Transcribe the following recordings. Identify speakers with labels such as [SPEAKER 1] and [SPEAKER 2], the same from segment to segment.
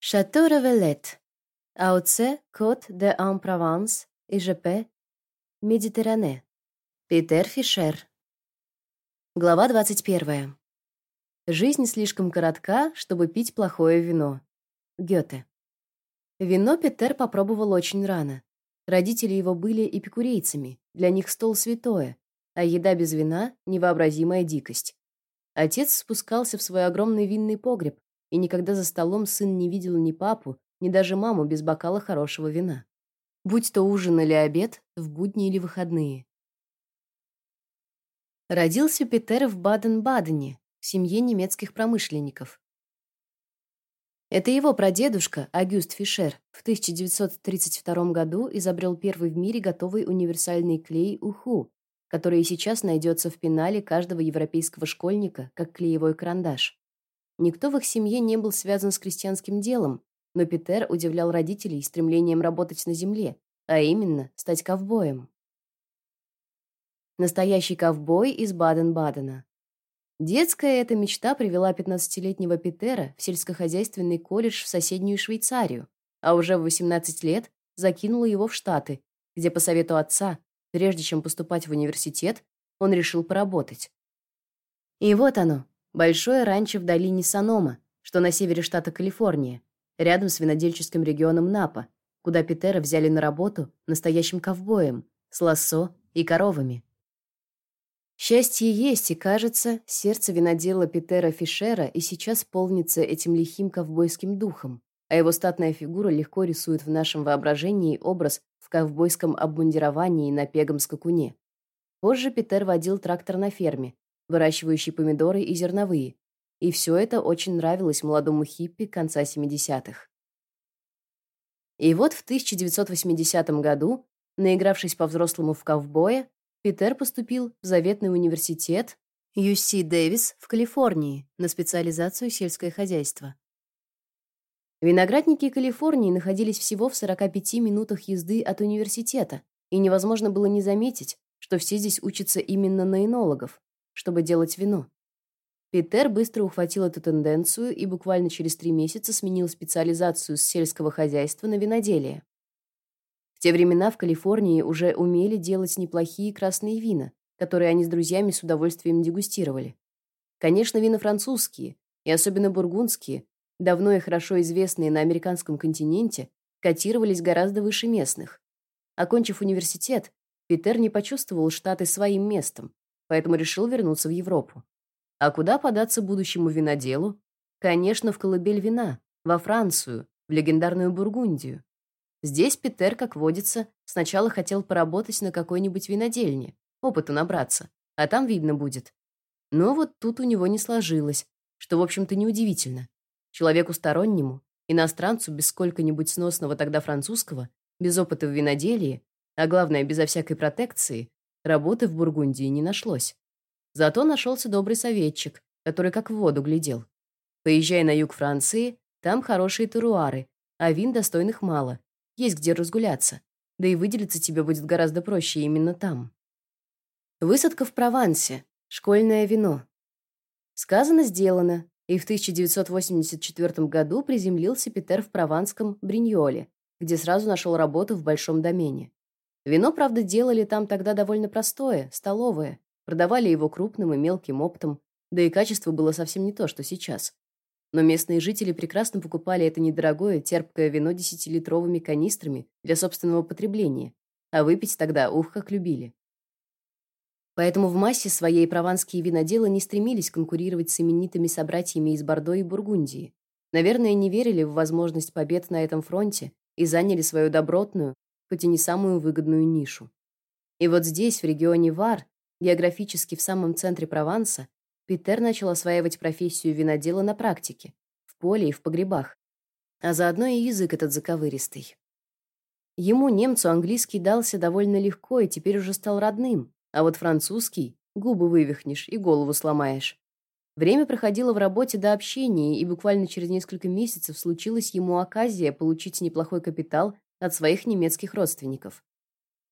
[SPEAKER 1] Château Revelette, AOC, Côte de en Provence, ИЖП, Méditerranée. Питер Фишер. Глава 21. Жизнь слишком коротка, чтобы пить плохое вино. Гёте. Вино Питер попробовал очень рано. Родители его были эпикурейцами, для них стол святое, а еда без вина — невообразимая дикость. Отец спускался в свой огромный винный погреб, и никогда за столом сын не видел ни папу, ни даже маму без бокала хорошего вина. Будь то ужин или обед, в будни или выходные. Родился Петер в Баден-Бадене, в семье немецких промышленников. Это его прадедушка, Агюст Фишер, в 1932 году изобрел первый в мире готовый универсальный клей Уху, который и сейчас найдется в пенале каждого европейского школьника, как клеевой карандаш. Никто в их семье не был связан с крестьянским делом, но Питер удивлял родителей стремлением работать на земле, а именно стать ковбоем. Настоящий ковбой из Баден-Бадена. Детская эта мечта привела 15-летнего Питера в сельскохозяйственный колледж в соседнюю Швейцарию, а уже в 18 лет закинула его в Штаты, где по совету отца, прежде чем поступать в университет, он решил поработать. И вот оно, большое ранчо в долине Санома, что на севере штата Калифорния, рядом с винодельческим регионом Напа, куда Питера взяли на работу настоящим ковбоем с лассо и коровами. Счастье есть, и, кажется, сердце винодела Питера Фишера и сейчас полнится этим лихим ковбойским духом, а его статная фигура легко рисует в нашем воображении образ в ковбойском обмундировании на пегом скакуне. Позже Питер водил трактор на ферме, выращивающий помидоры и зерновые, и все это очень нравилось молодому хиппи конца 70-х. И вот в 1980 году, наигравшись по-взрослому в ковбоя, Питер поступил в заветный университет UC Дэвис в Калифорнии на специализацию сельское хозяйство. Виноградники Калифорнии находились всего в 45 минутах езды от университета, и невозможно было не заметить, что все здесь учатся именно на энологов, чтобы делать вино. Питер быстро ухватил эту тенденцию и буквально через три месяца сменил специализацию с сельского хозяйства на виноделие. В те времена в Калифорнии уже умели делать неплохие красные вина, которые они с друзьями с удовольствием дегустировали. Конечно, вина французские, и особенно бургундские, давно и хорошо известные на американском континенте, котировались гораздо выше местных. Окончив университет, Питер не почувствовал Штаты своим местом, поэтому решил вернуться в Европу. А куда податься будущему виноделу? Конечно, в колыбель вина, во Францию, в легендарную Бургундию. Здесь Питер, как водится, сначала хотел поработать на какой-нибудь винодельне, опыту набраться, а там видно будет. Но вот тут у него не сложилось, что, в общем-то, неудивительно. Человеку стороннему, иностранцу без сколько-нибудь сносного тогда французского, без опыта в виноделии, а главное, безо всякой протекции, работы в Бургундии не нашлось. Зато нашелся добрый советчик, который как в воду глядел. Поезжай на юг Франции, там хорошие теруары, а вин достойных мало, есть где разгуляться. Да и выделиться тебе будет гораздо проще именно там. Высадка в Провансе. Школьное вино. Сказано, сделано. И в 1984 году приземлился Питер в прованском Бриньоле, где сразу нашел работу в большом домене. Вино, правда, делали там тогда довольно простое, столовое. Продавали его крупным и мелким оптом, да и качество было совсем не то, что сейчас. Но местные жители прекрасно покупали это недорогое, терпкое вино десятилитровыми канистрами для собственного потребления, а выпить тогда ух как любили. Поэтому в массе своей прованские виноделы не стремились конкурировать с именитыми собратьями из Бордо и Бургундии. Наверное, не верили в возможность побед на этом фронте и заняли свою добротную, хоть и не самую выгодную нишу. И вот здесь, в регионе Вар, географически в самом центре Прованса, Питер начал осваивать профессию винодела на практике, в поле и в погребах, а заодно и язык этот заковыристый. Ему, немцу, английский дался довольно легко и теперь уже стал родным, а вот французский губы вывихнешь и голову сломаешь. Время проходило в работе до общения, и буквально через несколько месяцев случилась ему оказия получить неплохой капитал от своих немецких родственников.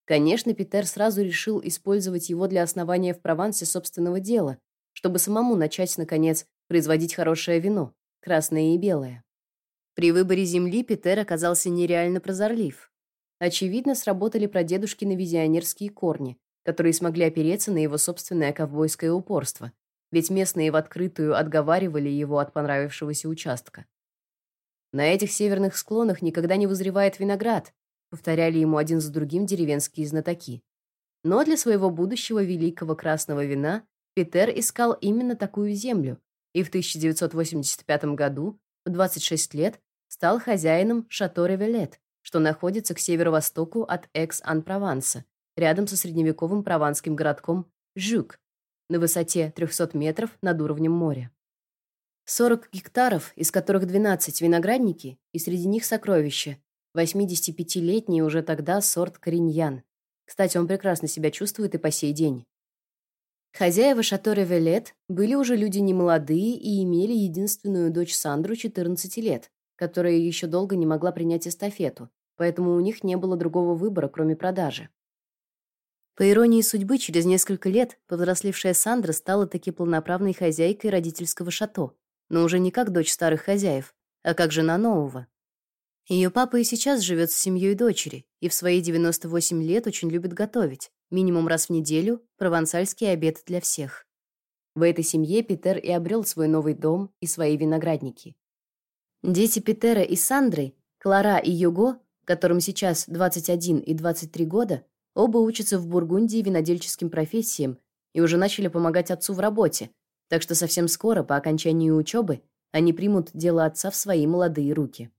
[SPEAKER 1] Конечно, Питер сразу решил использовать его для основания в Провансе собственного дела, чтобы самому начать наконец производить хорошее вино, красное и белое. При выборе земли Питер оказался нереально прозорлив. Очевидно, сработали прадедушкины визионерские корни, которые смогли опереться на его собственное ковбойское упорство, ведь местные в открытую отговаривали его от понравившегося участка. На этих северных склонах никогда не вызревает виноград, повторяли ему один за другим деревенские знатоки. Но для своего будущего великого красного вина Питер искал именно такую землю, и в 1985 году, в 26 лет, стал хозяином Шато Ревелет, что находится к северо-востоку от Экс-Ан-Прованса, рядом со средневековым прованским городком Жюк, на высоте 300 метров над уровнем моря. 40 гектаров, из которых 12 виноградники, и среди них сокровища, 85-летний уже тогда сорт Кориньян. Кстати, он прекрасно себя чувствует и по сей день. Хозяева шато Ревелет были уже люди немолодые и имели единственную дочь Сандру 14 лет, которая еще долго не могла принять эстафету, поэтому у них не было другого выбора, кроме продажи. По иронии судьбы, через несколько лет повзрослевшая Сандра стала таки полноправной хозяйкой родительского шато, но уже не как дочь старых хозяев, а как жена нового. Ее папа и сейчас живет с семьей дочери и в свои 98 лет очень любит готовить, минимум раз в неделю, провансальский обед для всех. В этой семье Питер и обрел свой новый дом и свои виноградники. Дети Питера и Сандры, Клара и Юго которым сейчас 21 и 23 года, оба учатся в Бургундии винодельческим профессиям и уже начали помогать отцу в работе, так что совсем скоро, по окончании учебы, они примут дело отца в свои молодые руки.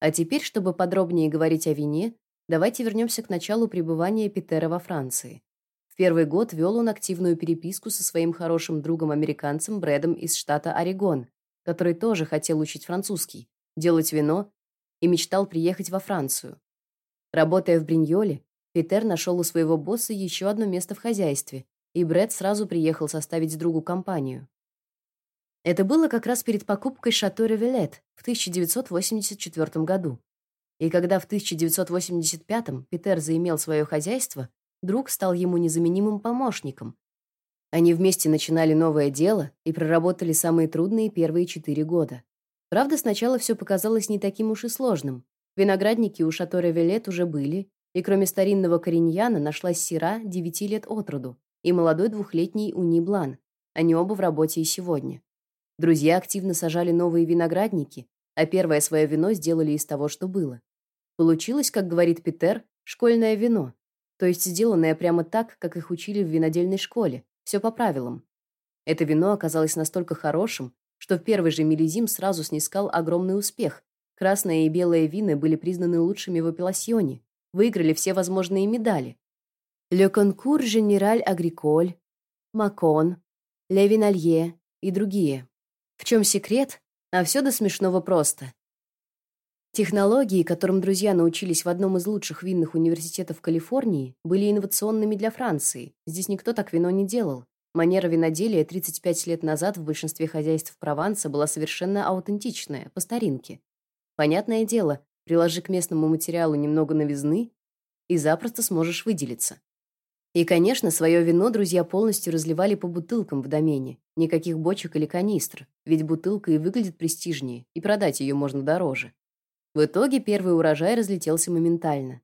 [SPEAKER 1] А теперь, чтобы подробнее говорить о вине, давайте вернемся к началу пребывания Питера во Франции. В первый год вел он активную переписку со своим хорошим другом-американцем Брэдом из штата Орегон, который тоже хотел учить французский, делать вино и мечтал приехать во Францию. Работая в Бриньоле, Питер нашел у своего босса еще одно место в хозяйстве, и Брэд сразу приехал составить другу компанию. Это было как раз перед покупкой Шато Ревелет в 1984 году. И когда в 1985 Питер заимел свое хозяйство, друг стал ему незаменимым помощником. Они вместе начинали новое дело и проработали самые трудные первые четыре года. Правда, сначала все показалось не таким уж и сложным. Виноградники у Шато Ревелет уже были, и кроме старинного кореньяна нашлась сира девяти лет от роду и молодой двухлетний Уни Блан. Они оба в работе и сегодня. Друзья активно сажали новые виноградники, а первое свое вино сделали из того, что было. Получилось, как говорит Питер, школьное вино, то есть сделанное прямо так, как их учили в винодельной школе, все по правилам. Это вино оказалось настолько хорошим, что в первый же миллизим сразу снискал огромный успех. Красное и белое вина были признаны лучшими в апелласьоне, выиграли все возможные медали. Le Concours Général Agricole, Макон, Vinalier и другие. В чем секрет? А все до смешного просто. Технологии, которым друзья научились в одном из лучших винных университетов Калифорнии, были инновационными для Франции. Здесь никто так вино не делал. Манера виноделия 35 лет назад в большинстве хозяйств Прованса была совершенно аутентичная, по старинке. Понятное дело, приложи к местному материалу немного новизны, и запросто сможешь выделиться. И, конечно, свое вино друзья полностью разливали по бутылкам в домене. Никаких бочек или канистр, ведь бутылка и выглядит престижнее, и продать ее можно дороже. В итоге первый урожай разлетелся моментально.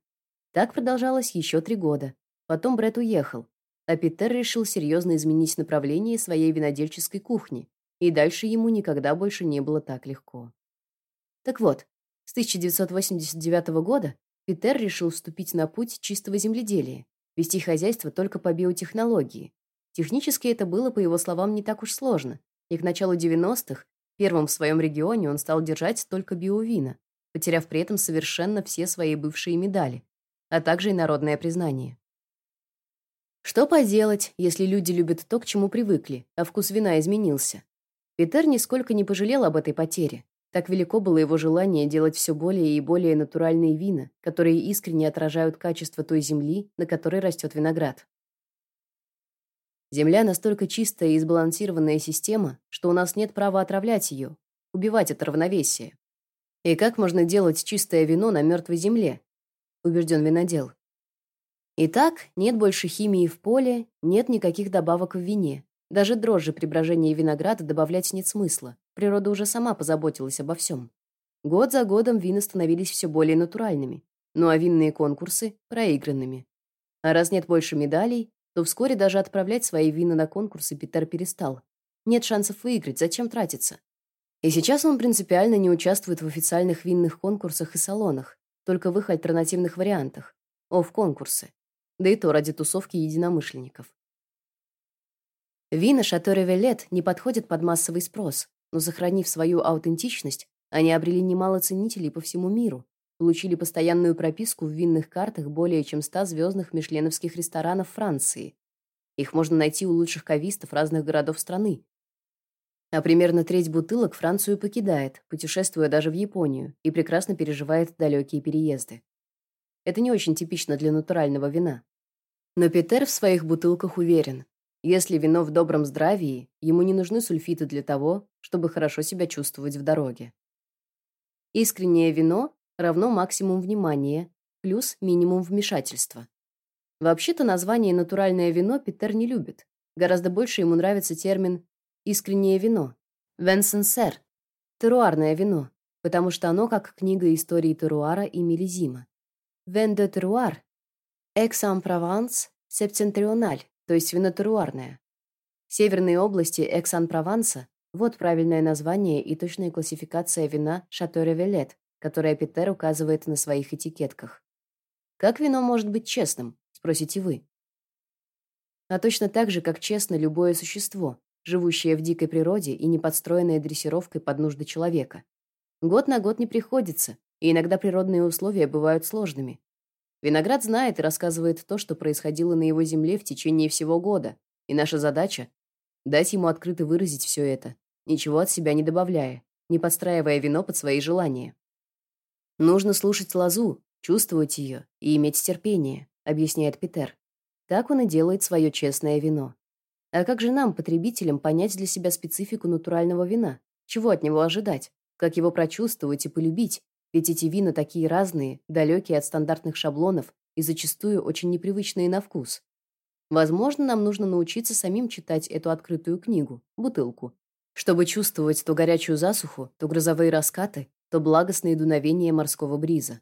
[SPEAKER 1] Так продолжалось еще три года. Потом Брэд уехал, а Питер решил серьезно изменить направление своей винодельческой кухни, и дальше ему никогда больше не было так легко. Так вот, с 1989 года Питер решил вступить на путь чистого земледелия, вести хозяйство только по биотехнологии. Технически это было, по его словам, не так уж сложно, и к началу 90-х первым в своем регионе он стал держать только биовина, потеряв при этом совершенно все свои бывшие медали, а также и народное признание. Что поделать, если люди любят то, к чему привыкли, а вкус вина изменился? Питер нисколько не пожалел об этой потере. Так велико было его желание делать все более и более натуральные вина, которые искренне отражают качество той земли, на которой растет виноград. Земля настолько чистая и сбалансированная система, что у нас нет права отравлять ее, убивать это равновесие. И как можно делать чистое вино на мертвой земле? убежден винодел. Итак, нет больше химии в поле, нет никаких добавок в вине. Даже дрожжи при брожении винограда добавлять нет смысла. Природа уже сама позаботилась обо всем. Год за годом вина становились все более натуральными, ну а винные конкурсы — проигранными. А раз нет больше медалей, то вскоре даже отправлять свои вина на конкурсы Питер перестал. Нет шансов выиграть, зачем тратиться? И сейчас он принципиально не участвует в официальных винных конкурсах и салонах, только в их альтернативных вариантах — офф-конкурсы. Да и то ради тусовки единомышленников. Вина Шато Ревелет не подходят под массовый спрос, но, сохранив свою аутентичность, они обрели немало ценителей по всему миру, получили постоянную прописку в винных картах более чем 100 звездных мишленовских ресторанов Франции. Их можно найти у лучших кавистов разных городов страны, а примерно треть бутылок Францию покидает, путешествуя даже в Японию, и прекрасно переживает далекие переезды. Это не очень типично для натурального вина. Но Питер в своих бутылках уверен, если вино в добром здравии, ему не нужны сульфиты для того, чтобы хорошо себя чувствовать в дороге. Искреннее вино равно максимум внимания плюс минимум вмешательства. Вообще-то название натуральное вино Питер не любит. Гораздо больше ему нравится термин искреннее вино. Венсенсер. Теруарное вино, потому что оно как книга истории теруара и мелизима. Вен де теруар. Экс-ан-Прованс септентриональ, то есть вино теруарное. Северные области Экс-ан-Прованса вот правильное название и точная классификация вина Шато Ревелет, которое Питер указывает на своих этикетках. Как вино может быть честным, спросите вы? А точно так же, как честно любое существо, живущее в дикой природе и не подстроенное дрессировкой под нужды человека. Год на год не приходится, и иногда природные условия бывают сложными. Виноград знает и рассказывает то, что происходило на его земле в течение всего года, и наша задача — дать ему открыто выразить все это, ничего от себя не добавляя, не подстраивая вино под свои желания. Нужно слушать лозу, чувствовать ее и иметь терпение, объясняет Питер. Так он и делает свое честное вино. А как же нам, потребителям, понять для себя специфику натурального вина? Чего от него ожидать? Как его прочувствовать и полюбить? Ведь эти вина такие разные, далекие от стандартных шаблонов и зачастую очень непривычные на вкус. Возможно, нам нужно научиться самим читать эту открытую книгу, бутылку, чтобы чувствовать то горячую засуху, то грозовые раскаты, то благостные дуновения морского бриза.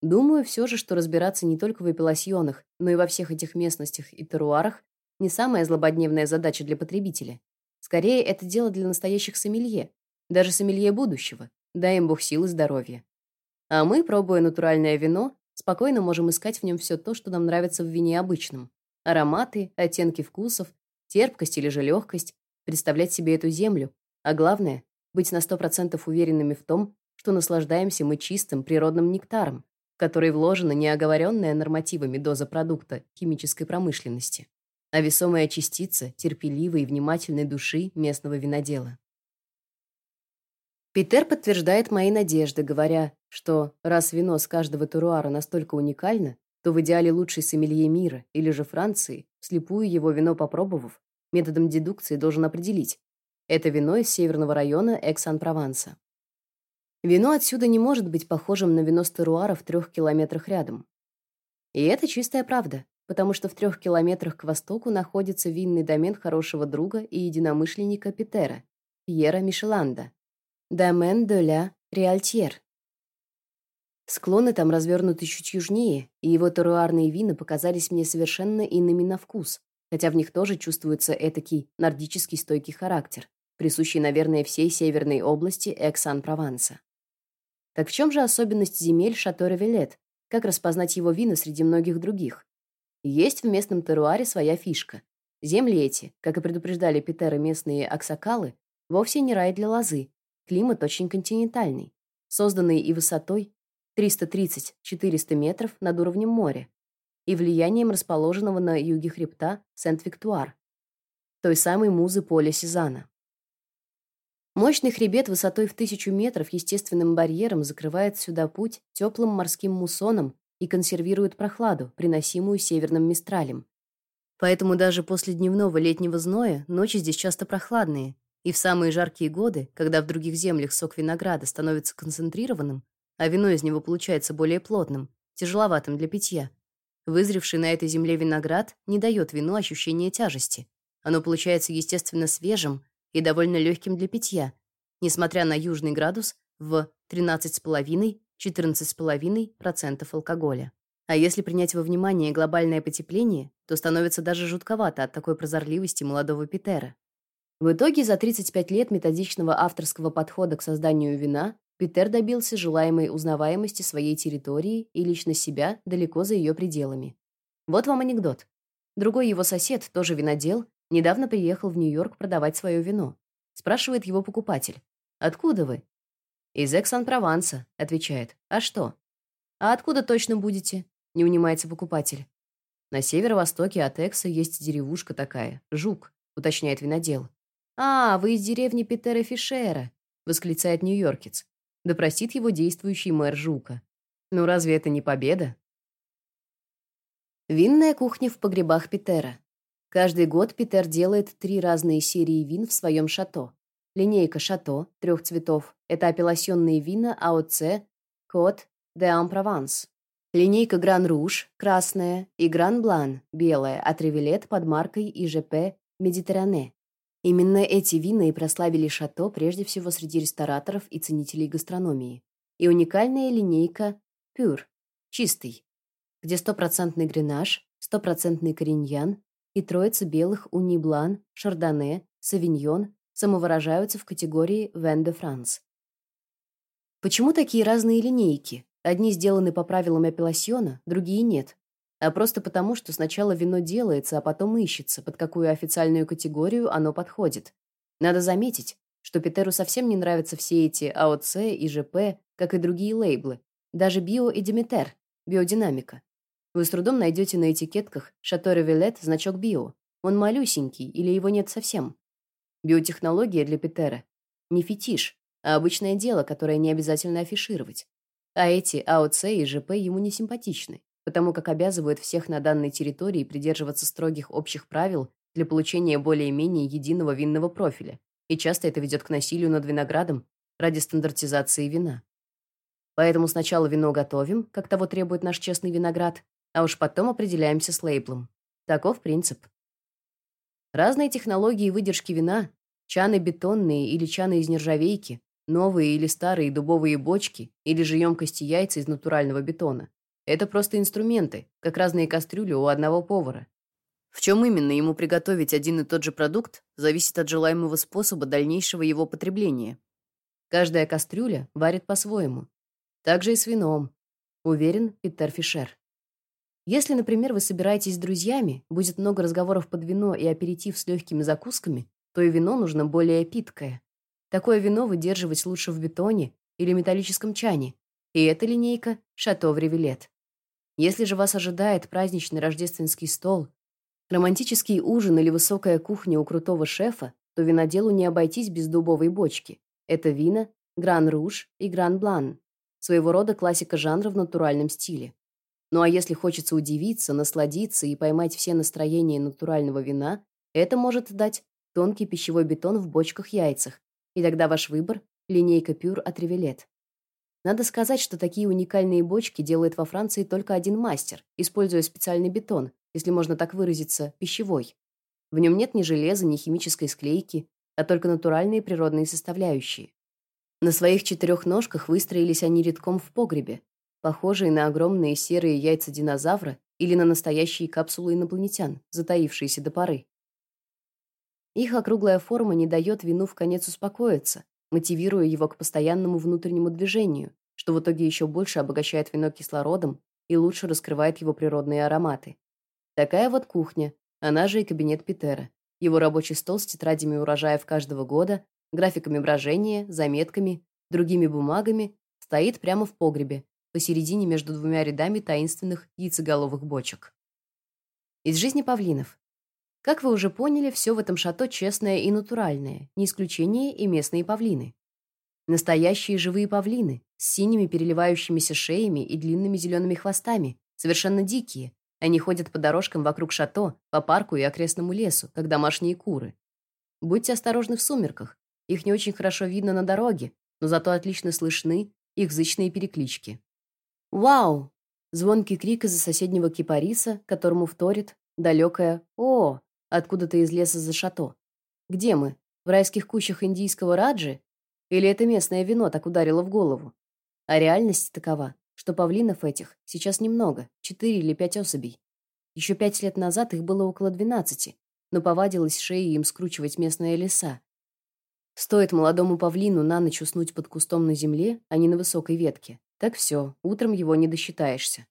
[SPEAKER 1] Думаю все же, что разбираться не только в эпиласьонах, но и во всех этих местностях и теруарах не самая злободневная задача для потребителя. Скорее, это дело для настоящих сомелье, даже сомелье будущего. Дай им Бог сил и здоровья. А мы, пробуя натуральное вино, спокойно можем искать в нем все то, что нам нравится в вине обычном. Ароматы, оттенки вкусов, терпкость или же легкость, представлять себе эту землю, а главное быть на сто процентов уверенными в том, что наслаждаемся мы чистым природным нектаром, в который вложена неоговоренная нормативами доза продукта химической промышленности а весомая частица терпеливой и внимательной души местного винодела. Питер подтверждает мои надежды, говоря, что раз вино с каждого теруара настолько уникально, то в идеале лучший сомелье мира или же Франции, слепую его вино попробовав, методом дедукции должен определить, это вино из северного района Экс-Ан-Прованса. Вино отсюда не может быть похожим на вино с теруара в трех километрах рядом. И это чистая правда потому что в трех километрах к востоку находится винный домен хорошего друга и единомышленника Питера, Пьера Мишеланда, домен де ля Реальтьер. Склоны там развернуты чуть южнее, и его теруарные вина показались мне совершенно иными на вкус, хотя в них тоже чувствуется этакий нордический стойкий характер, присущий, наверное, всей северной области Эксан-Прованса. Так в чем же особенность земель Шато-Ревелет? Как распознать его вина среди многих других? Есть в местном теруаре своя фишка. Земли эти, как и предупреждали Питера местные аксакалы, вовсе не рай для лозы. Климат очень континентальный, созданный и высотой 330-400 метров над уровнем моря и влиянием расположенного на юге хребта Сент-Виктуар, той самой музы поля Сезана. Мощный хребет высотой в тысячу метров естественным барьером закрывает сюда путь теплым морским муссонам и консервирует прохладу, приносимую северным мистралем. Поэтому даже после дневного летнего зноя ночи здесь часто прохладные, и в самые жаркие годы, когда в других землях сок винограда становится концентрированным, а вино из него получается более плотным, тяжеловатым для питья, вызревший на этой земле виноград не дает вину ощущения тяжести. Оно получается естественно свежим и довольно легким для питья, несмотря на южный градус в 13,5-14,5% алкоголя. А если принять во внимание глобальное потепление, то становится даже жутковато от такой прозорливости молодого Питера. В итоге за 35 лет методичного авторского подхода к созданию вина Питер добился желаемой узнаваемости своей территории и лично себя далеко за ее пределами. Вот вам анекдот. Другой его сосед, тоже винодел, недавно приехал в Нью-Йорк продавать свое вино. Спрашивает его покупатель: "Откуда вы?" "Из Экс-Ан-Прованса", отвечает. "А что?" "А откуда точно будете?" не унимается покупатель. "На северо-востоке от Экса есть деревушка такая, Жук", уточняет винодел. "А, вы из деревни Питера Фишера", восклицает нью-йоркец. Да простит его действующий мэр Жука. Ну разве это не победа? Винная кухня в погребах Питера. Каждый год Питер делает три разные серии вин в своем шато. Линейка шато трех цветов это апелласьонные вина АОЦ Coteaux d'Aix-en-Provence. Линейка Grand Rouge красная и Grand Blanc белая от Revelette под маркой IGP Méditerranée. Именно эти вина и прославили шато прежде всего среди рестораторов и ценителей гастрономии. И уникальная линейка Pur чистый, где стопроцентный гренаш, стопроцентный кариньян и троица белых уни блан, шардоне, совиньон самовыражаются в категории Vin de France. Почему такие разные линейки? Одни сделаны по правилам апелласьона, другие нет а просто потому, что сначала вино делается, а потом ищется, под какую официальную категорию оно подходит. Надо заметить, что Питеру совсем не нравятся все эти АОЦ и ЖП, как и другие лейблы, даже Био и Диметер, биодинамика. Вы с трудом найдете на этикетках Шато Ревелет значок Био. Он малюсенький или его нет совсем. Биотехнология для Питера не фетиш, а обычное дело, которое не обязательно афишировать. А эти АОЦ и ЖП ему не симпатичны потому как обязывают всех на данной территории придерживаться строгих общих правил для получения более-менее единого винного профиля, и часто это ведет к насилию над виноградом ради стандартизации вина. Поэтому сначала вино готовим, как того требует наш честный виноград, а уж потом определяемся с лейблом. Таков принцип. Разные технологии выдержки вина, чаны бетонные или чаны из нержавейки, новые или старые дубовые бочки или же емкости яйца из натурального бетона это просто инструменты, как разные кастрюли у одного повара. В чем именно ему приготовить один и тот же продукт, зависит от желаемого способа дальнейшего его потребления. Каждая кастрюля варит по-своему. Так же и с вином. Уверен Питер Фишер. Если, например, вы собираетесь с друзьями, будет много разговоров под вино и аперитив с легкими закусками, то и вино нужно более питкое. Такое вино выдерживать лучше в бетоне или металлическом чане, и эта линейка Шато Ревелет. Если же вас ожидает праздничный рождественский стол, романтический ужин или высокая кухня у крутого шефа, то виноделу не обойтись без дубовой бочки. Это вина Гран Руж и Гран Блан, своего рода классика жанра в натуральном стиле. Ну а если хочется удивиться, насладиться и поймать все настроения натурального вина, это может дать тонкий пищевой бетон в бочках-яйцах, и тогда ваш выбор линейка Пюр от Ревелет. Надо сказать, что такие уникальные бочки делает во Франции только один мастер, используя специальный бетон, если можно так выразиться, пищевой. В нем нет ни железа, ни химической склейки, а только натуральные природные составляющие. На своих четырех ножках выстроились они редком в погребе, похожие на огромные серые яйца динозавра или на настоящие капсулы инопланетян, затаившиеся до поры. Их округлая форма не дает вину в конец успокоиться, мотивируя его к постоянному внутреннему движению, что в итоге еще больше обогащает вино кислородом и лучше раскрывает его природные ароматы. Такая вот кухня, она же и кабинет Питера. Его рабочий стол с тетрадями урожаев каждого года, графиками брожения, заметками, другими бумагами стоит прямо в погребе, посередине между двумя рядами таинственных яйцеголовых бочек. Из жизни павлинов. Как вы уже поняли, все в этом шато честное и натуральное, не исключение и местные павлины. Настоящие живые павлины с синими переливающимися шеями и длинными зелеными хвостами, совершенно дикие. Они ходят по дорожкам вокруг шато, по парку и окрестному лесу, как домашние куры. Будьте осторожны в сумерках. Их не очень хорошо видно на дороге, но зато отлично слышны их зычные переклички. Вау! Звонкий крик из-за соседнего кипариса, которому вторит далекое «О!» Откуда-то из леса за шато. Где мы? В райских кущах индийского Раджи? Или это местное вино так ударило в голову? А реальность такова, что павлинов этих сейчас немного, четыре или пять особей. Еще пять лет назад их было около двенадцати, но повадилась шеей им скручивать местные леса. Стоит молодому павлину на ночь уснуть под кустом на земле, а не на высокой ветке, так все, утром его не досчитаешься.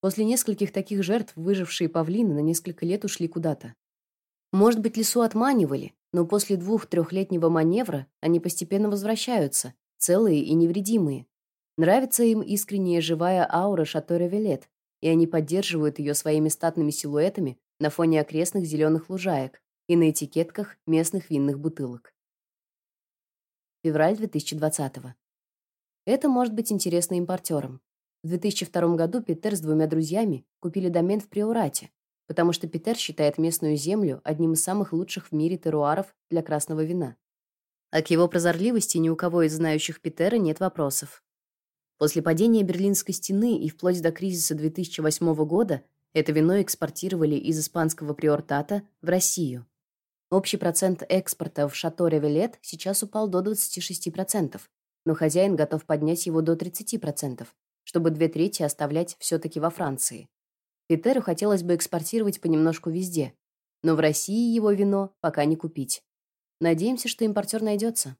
[SPEAKER 1] После нескольких таких жертв выжившие павлины на несколько лет ушли куда-то. Может быть, лесу отманивали, но после двух-трехлетнего маневра они постепенно возвращаются, целые и невредимые. Нравится им искренняя живая аура Шаторе Велет, и они поддерживают ее своими статными силуэтами на фоне окрестных зеленых лужаек и на этикетках местных винных бутылок. Февраль 2020 -го. Это может быть интересно импортерам. В 2002 году Питер с двумя друзьями купили домен в Приорате, потому что Питер считает местную землю одним из самых лучших в мире теруаров для красного вина. А к его прозорливости ни у кого из знающих Питера нет вопросов. После падения Берлинской стены и вплоть до кризиса 2008 года это вино экспортировали из испанского приортата в Россию. Общий процент экспорта в Шато-Ревелет сейчас упал до 26%, но хозяин готов поднять его до 30%, чтобы две трети оставлять все-таки во Франции. Питеру хотелось бы экспортировать понемножку везде, но в России его вино пока не купить. Надеемся, что импортер найдется.